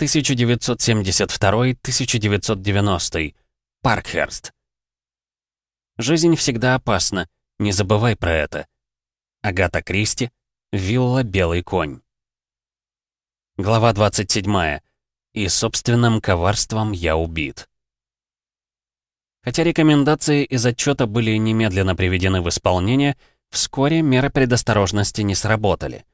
1972-1990. Паркхерст. Жизнь всегда опасна, не забывай про это. Агата Кристи, Вилла Белый конь. Глава 27. И собственным коварством я убит. Хотя рекомендации из отчета были немедленно приведены в исполнение, вскоре меры предосторожности не сработали.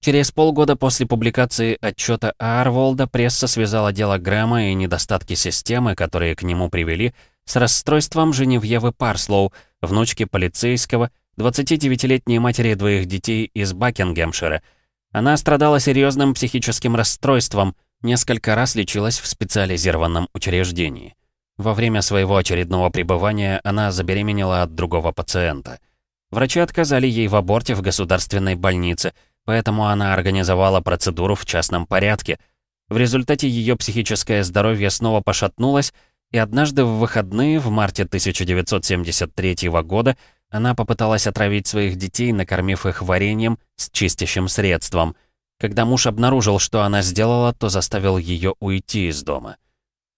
Через полгода после публикации отчета Арволда пресса связала дело Грэма и недостатки системы, которые к нему привели, с расстройством Женевьевы Парслоу, внучки полицейского, 29-летней матери двоих детей из Бакингемшира. Она страдала серьезным психическим расстройством, несколько раз лечилась в специализированном учреждении. Во время своего очередного пребывания она забеременела от другого пациента. Врачи отказали ей в аборте в государственной больнице – поэтому она организовала процедуру в частном порядке. В результате ее психическое здоровье снова пошатнулось, и однажды в выходные в марте 1973 года она попыталась отравить своих детей, накормив их вареньем с чистящим средством. Когда муж обнаружил, что она сделала, то заставил ее уйти из дома.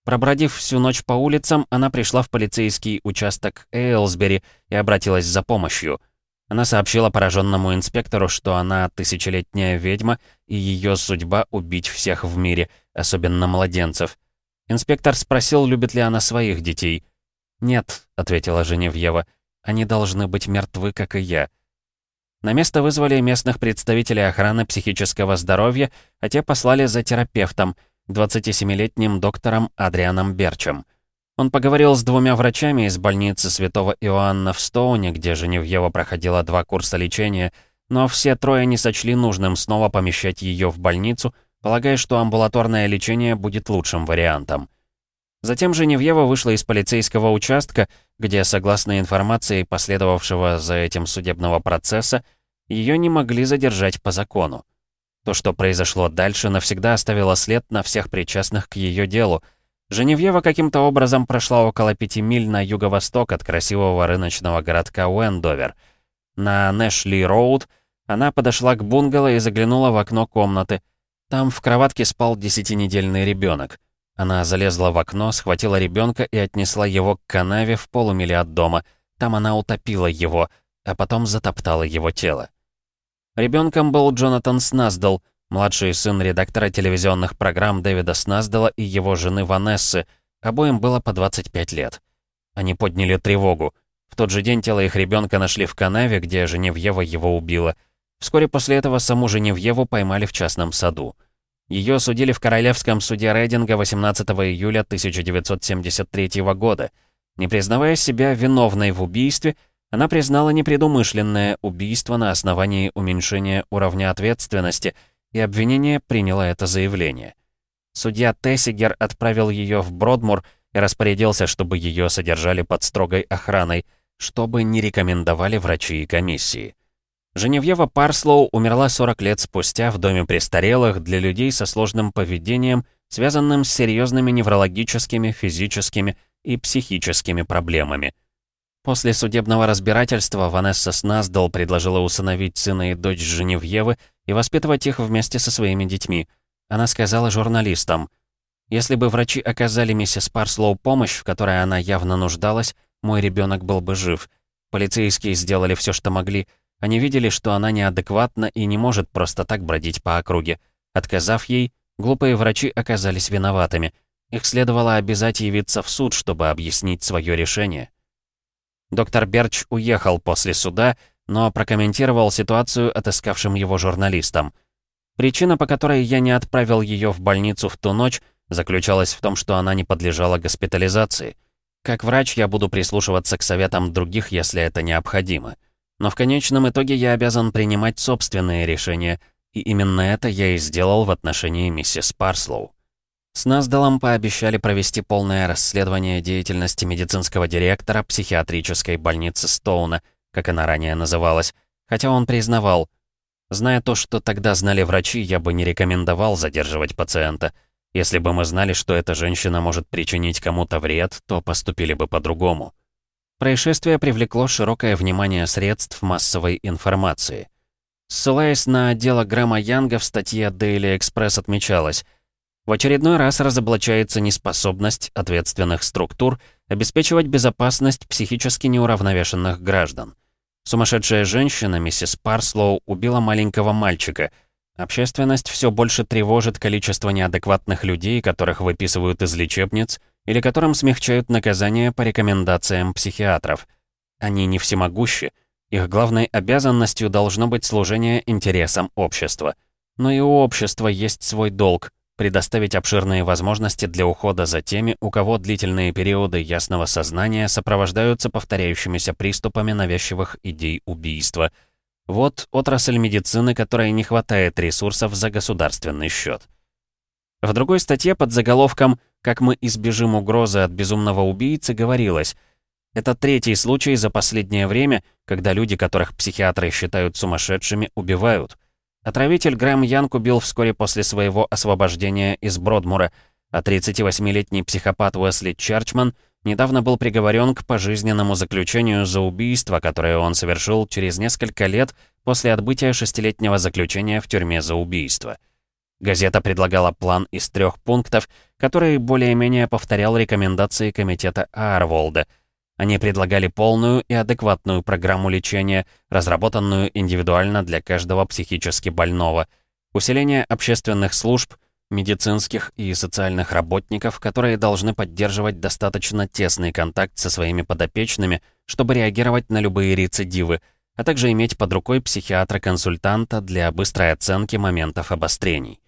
Пробродив всю ночь по улицам, она пришла в полицейский участок Эйлсбери и обратилась за помощью. Она сообщила пораженному инспектору, что она тысячелетняя ведьма, и ее судьба — убить всех в мире, особенно младенцев. Инспектор спросил, любит ли она своих детей. «Нет», — ответила Женевьева, — «они должны быть мертвы, как и я». На место вызвали местных представителей охраны психического здоровья, а те послали за терапевтом, 27-летним доктором Адрианом Берчем. Он поговорил с двумя врачами из больницы Святого Иоанна в Стоуне, где Женевьева проходила два курса лечения, но все трое не сочли нужным снова помещать ее в больницу, полагая, что амбулаторное лечение будет лучшим вариантом. Затем Женевьева вышла из полицейского участка, где, согласно информации последовавшего за этим судебного процесса, ее не могли задержать по закону. То, что произошло дальше, навсегда оставило след на всех причастных к ее делу — Женевьева каким-то образом прошла около пяти миль на юго-восток от красивого рыночного городка Уэндовер. На Нэшли-Роуд она подошла к бунгало и заглянула в окно комнаты. Там в кроватке спал десятинедельный ребенок. Она залезла в окно, схватила ребенка и отнесла его к канаве в полумиле от дома. Там она утопила его, а потом затоптала его тело. Ребенком был Джонатан Сназдал, Младший сын редактора телевизионных программ Дэвида Сназдала и его жены Ванессы. Обоим было по 25 лет. Они подняли тревогу. В тот же день тело их ребенка нашли в канаве, где Женевьева его убила. Вскоре после этого саму Женевьеву поймали в частном саду. Ее судили в Королевском суде Рейдинга 18 июля 1973 года. Не признавая себя виновной в убийстве, она признала непредумышленное убийство на основании уменьшения уровня ответственности – и обвинение приняло это заявление. Судья Тессигер отправил ее в Бродмур и распорядился, чтобы ее содержали под строгой охраной, чтобы не рекомендовали врачи и комиссии. Женевьева Парслоу умерла 40 лет спустя в доме престарелых для людей со сложным поведением, связанным с серьезными неврологическими, физическими и психическими проблемами. После судебного разбирательства Ванесса Сназдал предложила усыновить сына и дочь Женевьевы и воспитывать их вместе со своими детьми. Она сказала журналистам, «Если бы врачи оказали миссис Парслоу помощь, в которой она явно нуждалась, мой ребенок был бы жив. Полицейские сделали все, что могли. Они видели, что она неадекватна и не может просто так бродить по округе. Отказав ей, глупые врачи оказались виноватыми. Их следовало обязать явиться в суд, чтобы объяснить свое решение». Доктор Берч уехал после суда, но прокомментировал ситуацию отыскавшим его журналистам. Причина, по которой я не отправил ее в больницу в ту ночь, заключалась в том, что она не подлежала госпитализации. Как врач я буду прислушиваться к советам других, если это необходимо. Но в конечном итоге я обязан принимать собственные решения, и именно это я и сделал в отношении миссис Парслоу. С Наздалом пообещали провести полное расследование деятельности медицинского директора психиатрической больницы Стоуна – как она ранее называлась, хотя он признавал, зная то, что тогда знали врачи, я бы не рекомендовал задерживать пациента. Если бы мы знали, что эта женщина может причинить кому-то вред, то поступили бы по-другому. Происшествие привлекло широкое внимание средств массовой информации. Ссылаясь на дело Грэма Янга в статье Daily Express отмечалось, В очередной раз разоблачается неспособность ответственных структур обеспечивать безопасность психически неуравновешенных граждан. Сумасшедшая женщина, миссис Парслоу, убила маленького мальчика. Общественность все больше тревожит количество неадекватных людей, которых выписывают из лечебниц, или которым смягчают наказание по рекомендациям психиатров. Они не всемогущи, их главной обязанностью должно быть служение интересам общества. Но и у общества есть свой долг — предоставить обширные возможности для ухода за теми, у кого длительные периоды ясного сознания сопровождаются повторяющимися приступами навязчивых идей убийства. Вот отрасль медицины, которой не хватает ресурсов за государственный счет. В другой статье под заголовком «Как мы избежим угрозы от безумного убийцы» говорилось «Это третий случай за последнее время, когда люди, которых психиатры считают сумасшедшими, убивают». Отравитель Грэм Янг убил вскоре после своего освобождения из Бродмура, а 38-летний психопат Уэсли Черчман недавно был приговорен к пожизненному заключению за убийство, которое он совершил через несколько лет после отбытия шестилетнего заключения в тюрьме за убийство. Газета предлагала план из трех пунктов, который более-менее повторял рекомендации комитета Арволда. Они предлагали полную и адекватную программу лечения, разработанную индивидуально для каждого психически больного, усиление общественных служб, медицинских и социальных работников, которые должны поддерживать достаточно тесный контакт со своими подопечными, чтобы реагировать на любые рецидивы, а также иметь под рукой психиатра-консультанта для быстрой оценки моментов обострений.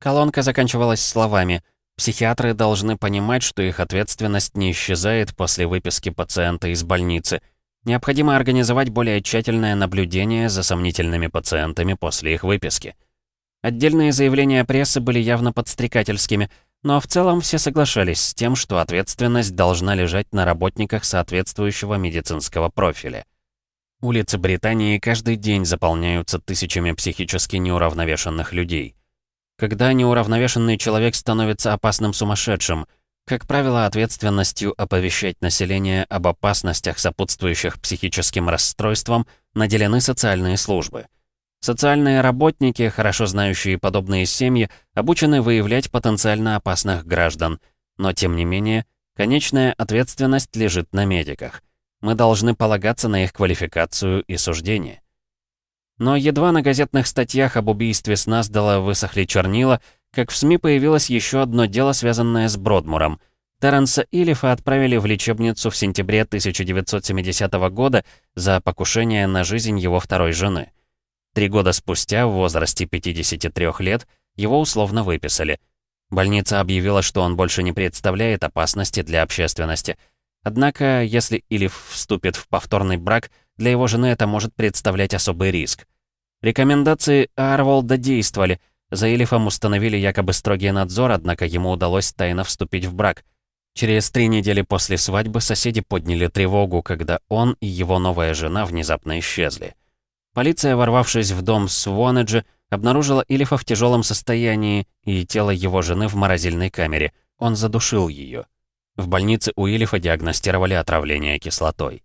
Колонка заканчивалась словами «Психиатры должны понимать, что их ответственность не исчезает после выписки пациента из больницы. Необходимо организовать более тщательное наблюдение за сомнительными пациентами после их выписки». Отдельные заявления прессы были явно подстрекательскими, но в целом все соглашались с тем, что ответственность должна лежать на работниках соответствующего медицинского профиля. Улицы Британии каждый день заполняются тысячами психически неуравновешенных людей. Когда неуравновешенный человек становится опасным сумасшедшим, как правило, ответственностью оповещать население об опасностях, сопутствующих психическим расстройствам, наделены социальные службы. Социальные работники, хорошо знающие подобные семьи, обучены выявлять потенциально опасных граждан. Но, тем не менее, конечная ответственность лежит на медиках. Мы должны полагаться на их квалификацию и суждение. Но едва на газетных статьях об убийстве Сназдала высохли чернила, как в СМИ появилось еще одно дело, связанное с Бродмуром. Терренса Илифа отправили в лечебницу в сентябре 1970 года за покушение на жизнь его второй жены. Три года спустя, в возрасте 53 лет, его условно выписали. Больница объявила, что он больше не представляет опасности для общественности. Однако, если Илиф вступит в повторный брак – для его жены это может представлять особый риск. Рекомендации Арволда действовали. За Элифом установили якобы строгий надзор, однако ему удалось тайно вступить в брак. Через три недели после свадьбы соседи подняли тревогу, когда он и его новая жена внезапно исчезли. Полиция, ворвавшись в дом Свонеджи, обнаружила Илифа в тяжелом состоянии и тело его жены в морозильной камере. Он задушил ее. В больнице у Илифа диагностировали отравление кислотой.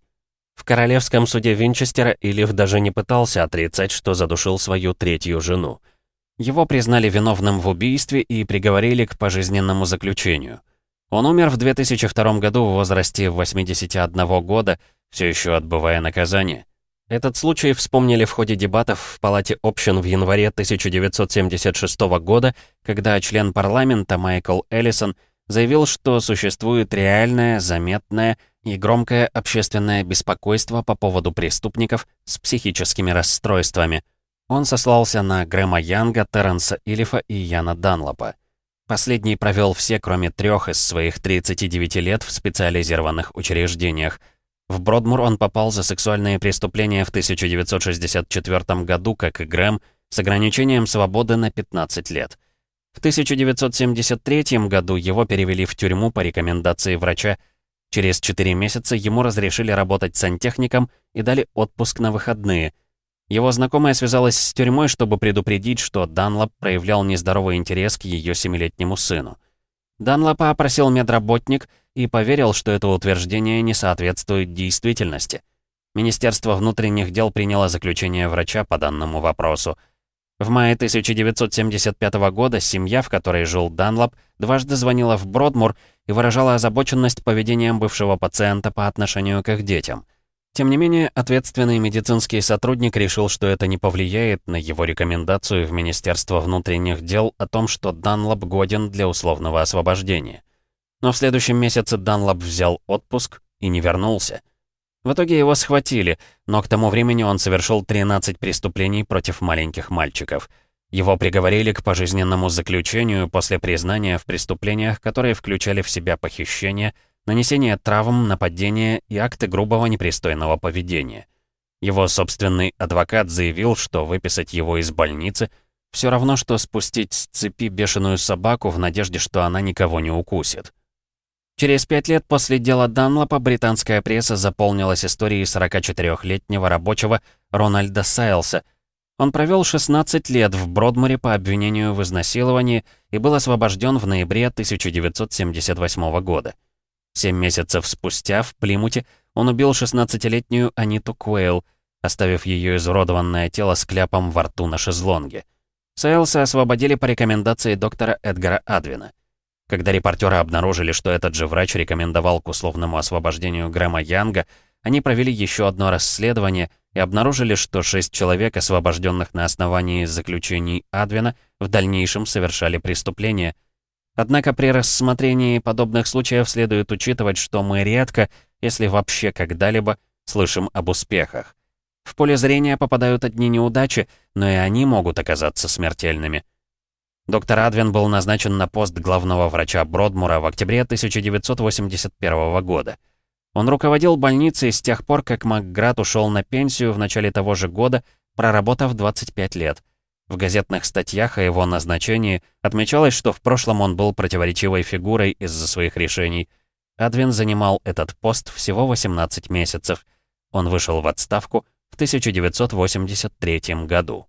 В королевском суде Винчестера Илиф даже не пытался отрицать, что задушил свою третью жену. Его признали виновным в убийстве и приговорили к пожизненному заключению. Он умер в 2002 году в возрасте 81 года, все еще отбывая наказание. Этот случай вспомнили в ходе дебатов в Палате общин в январе 1976 года, когда член парламента Майкл Эллисон заявил, что существует реальное, заметное и громкое общественное беспокойство по поводу преступников с психическими расстройствами. Он сослался на Грэма Янга, Терренса Илифа и Яна Данлопа. Последний провел все, кроме трех из своих 39 лет в специализированных учреждениях. В Бродмур он попал за сексуальные преступления в 1964 году, как и Грэм, с ограничением свободы на 15 лет. В 1973 году его перевели в тюрьму по рекомендации врача, Через 4 месяца ему разрешили работать сантехником и дали отпуск на выходные. Его знакомая связалась с тюрьмой, чтобы предупредить, что Данлоп проявлял нездоровый интерес к ее семилетнему сыну. Данлопа опросил медработник и поверил, что это утверждение не соответствует действительности. Министерство внутренних дел приняло заключение врача по данному вопросу. В мае 1975 года семья, в которой жил Данлоп, дважды звонила в Бродмур и выражала озабоченность поведением бывшего пациента по отношению к их детям. Тем не менее, ответственный медицинский сотрудник решил, что это не повлияет на его рекомендацию в Министерство внутренних дел о том, что Данлоп годен для условного освобождения. Но в следующем месяце Данлоп взял отпуск и не вернулся. В итоге его схватили, но к тому времени он совершил 13 преступлений против маленьких мальчиков. Его приговорили к пожизненному заключению после признания в преступлениях, которые включали в себя похищение, нанесение травм, нападение и акты грубого непристойного поведения. Его собственный адвокат заявил, что выписать его из больницы все равно, что спустить с цепи бешеную собаку в надежде, что она никого не укусит. Через пять лет после дела Данлопа британская пресса заполнилась историей 44-летнего рабочего Рональда Сайлса. Он провел 16 лет в Бродмуре по обвинению в изнасиловании и был освобожден в ноябре 1978 года. Семь месяцев спустя в Плимуте он убил 16-летнюю Аниту Куэйл, оставив ее изуродованное тело с кляпом во рту на шезлонге. Сайлса освободили по рекомендации доктора Эдгара Адвина. Когда репортеры обнаружили, что этот же врач рекомендовал к условному освобождению Грэма Янга, они провели еще одно расследование и обнаружили, что шесть человек, освобожденных на основании заключений Адвина, в дальнейшем совершали преступления. Однако при рассмотрении подобных случаев следует учитывать, что мы редко, если вообще когда-либо, слышим об успехах. В поле зрения попадают одни неудачи, но и они могут оказаться смертельными. Доктор Адвин был назначен на пост главного врача Бродмура в октябре 1981 года. Он руководил больницей с тех пор, как Макград ушел на пенсию в начале того же года, проработав 25 лет. В газетных статьях о его назначении отмечалось, что в прошлом он был противоречивой фигурой из-за своих решений. Адвин занимал этот пост всего 18 месяцев. Он вышел в отставку в 1983 году.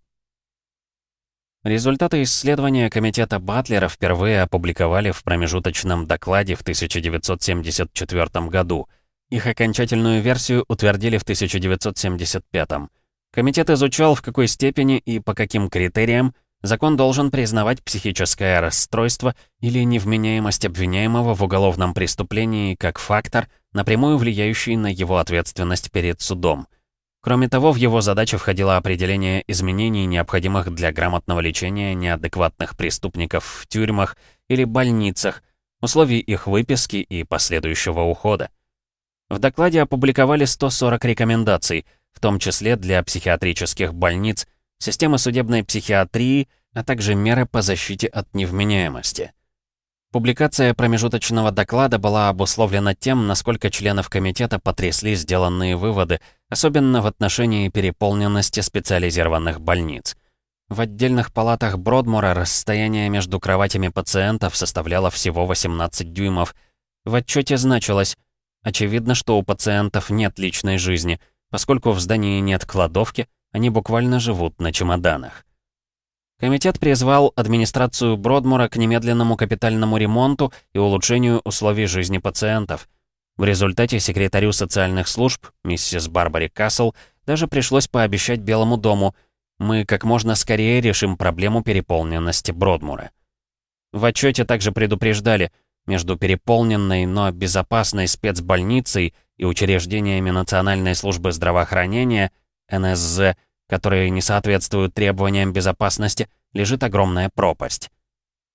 Результаты исследования комитета Батлера впервые опубликовали в промежуточном докладе в 1974 году. Их окончательную версию утвердили в 1975. Комитет изучал, в какой степени и по каким критериям закон должен признавать психическое расстройство или невменяемость обвиняемого в уголовном преступлении как фактор, напрямую влияющий на его ответственность перед судом. Кроме того, в его задачи входило определение изменений, необходимых для грамотного лечения неадекватных преступников в тюрьмах или больницах, условий их выписки и последующего ухода. В докладе опубликовали 140 рекомендаций, в том числе для психиатрических больниц, системы судебной психиатрии, а также меры по защите от невменяемости. Публикация промежуточного доклада была обусловлена тем, насколько членов комитета потрясли сделанные выводы, особенно в отношении переполненности специализированных больниц. В отдельных палатах Бродмура расстояние между кроватями пациентов составляло всего 18 дюймов. В отчете значилось, очевидно, что у пациентов нет личной жизни, поскольку в здании нет кладовки, они буквально живут на чемоданах. Комитет призвал администрацию Бродмура к немедленному капитальному ремонту и улучшению условий жизни пациентов. В результате секретарю социальных служб, миссис Барбари Кассел, даже пришлось пообещать Белому дому «Мы как можно скорее решим проблему переполненности Бродмура». В отчете также предупреждали, между переполненной, но безопасной спецбольницей и учреждениями Национальной службы здравоохранения, НСЗ, которые не соответствуют требованиям безопасности, лежит огромная пропасть.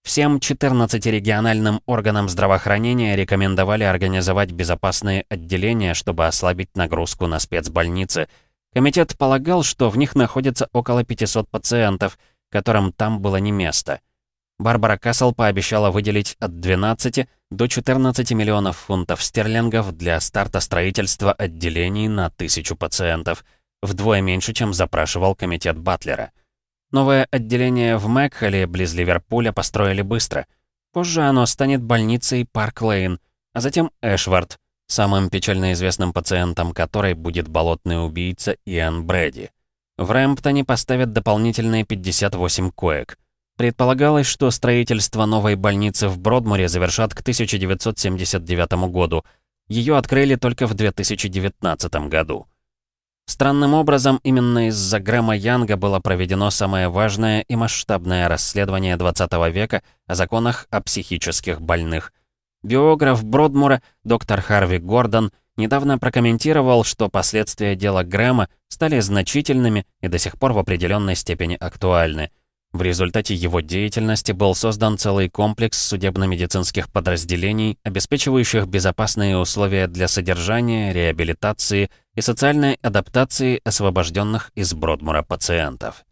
Всем 14 региональным органам здравоохранения рекомендовали организовать безопасные отделения, чтобы ослабить нагрузку на спецбольницы. Комитет полагал, что в них находится около 500 пациентов, которым там было не место. Барбара Кассел пообещала выделить от 12 до 14 миллионов фунтов стерлингов для старта строительства отделений на тысячу пациентов – вдвое меньше, чем запрашивал комитет Батлера. Новое отделение в Мэгхолле, близ Ливерпуля, построили быстро. Позже оно станет больницей Парк-Лейн, а затем Эшворт, самым печально известным пациентом которой будет болотный убийца Иэн Брэди. В Рэмптоне поставят дополнительные 58 коек. Предполагалось, что строительство новой больницы в Бродмуре завершат к 1979 году. Ее открыли только в 2019 году. Странным образом, именно из-за Грэма Янга было проведено самое важное и масштабное расследование 20 века о законах о психических больных. Биограф Бродмура, доктор Харви Гордон, недавно прокомментировал, что последствия дела Грэма стали значительными и до сих пор в определенной степени актуальны. В результате его деятельности был создан целый комплекс судебно-медицинских подразделений, обеспечивающих безопасные условия для содержания, реабилитации и социальной адаптации освобожденных из Бродмура пациентов.